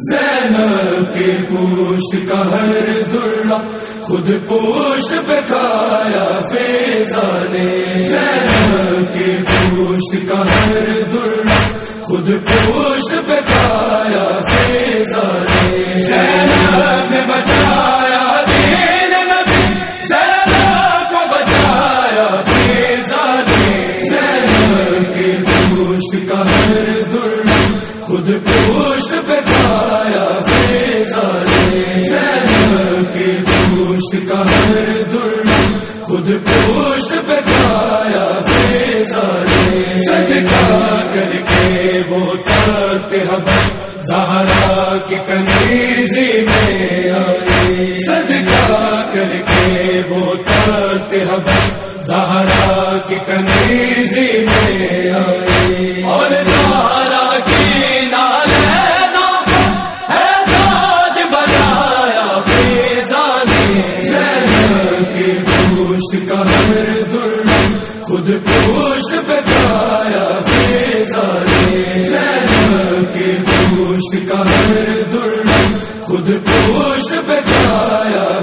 زینب کی پوشت کا ہر درا خود پوشت پہ کھایا فیضا نے خود پوشت پہ کھایا فیضا پوشت کا ہر خود پوشت پہ کھایا صدقہ کر کے وہ تخت حبش زہرا کی کنیزی میں۔ خود پوشت فیضا نے زینب کا ہر خود پوشت پہ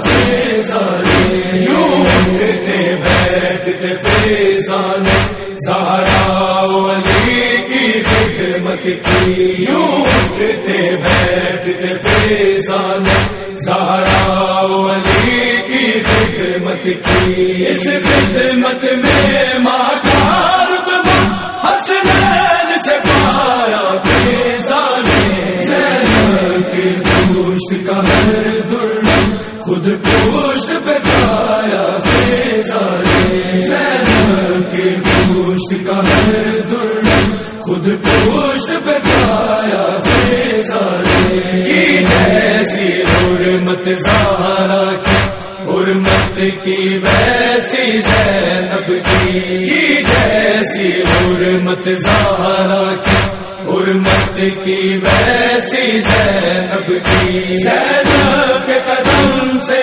فیضا نے یوں اٹھتے، بیٹھتے فیضا نے زہرا علی کی خدمت کی۔ یوں اٹھتے، بیٹھتے فیضا نے زہرا علی کی خدمت کی۔ اس خدمت میں حرمت زہرا کی، حرمت کی ویسی زینب کی جیسی حرمت زہرا کی، حرمت کی ویسی زینب کی۔ زینب کے قدم سے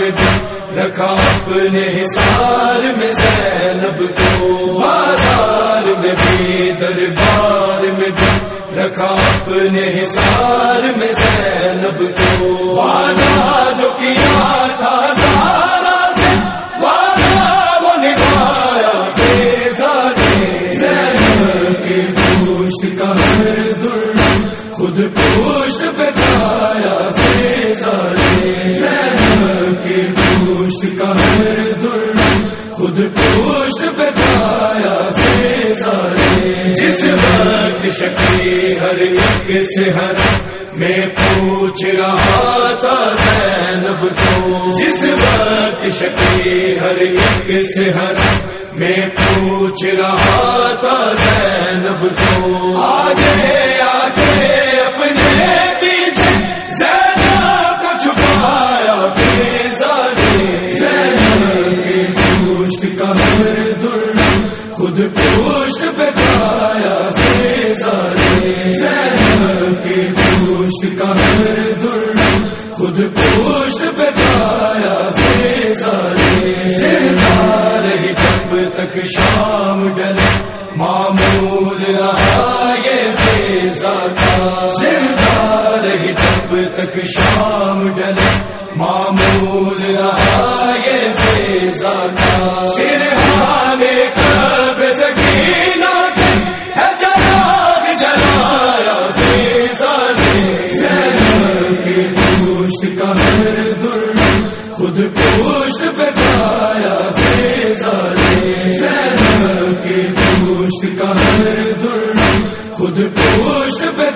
دربار میں بھی رکھا اپنے حسار میں زینب کو۔ بازار میں بھی دربار میں بھی رکھا اپنے حسار میں زینب کو۔ وعدہ جو کیا تھا زارا سے، وعدہ وہ نبھایا۔ فیضا نے زینب کی پوشت کا ہر درا خود پوشت پہ کھایا جس وقت شکری ہر ایک سے ہر میں پوچھ رہا تھا زینب کو جس وقت شکری ہر ایک سے ہر میں پوچھ رہا تھا زینب کو آگے خود پوشت پہ پایا فیضا پوشت کا ہر درا خود پوشت پہ پایا فیضا رہی تب تک شام ڈل خود پوشت پہ کھایا کا ہر خود پوشت پہ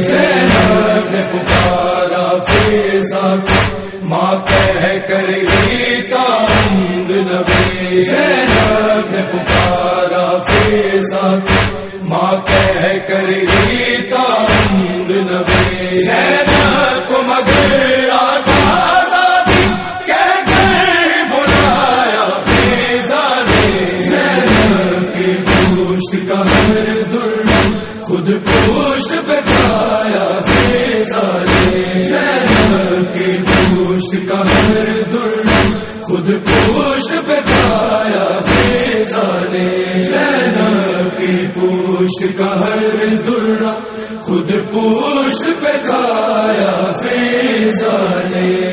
زینب نے پکارا فیضا ماں کہہ کر ہی تامر نبی۔ زینب نے پکارا فیضا ماں کہہ کر پوش پوشت کا ہر در خود پوشت پہ کھایا فیضانے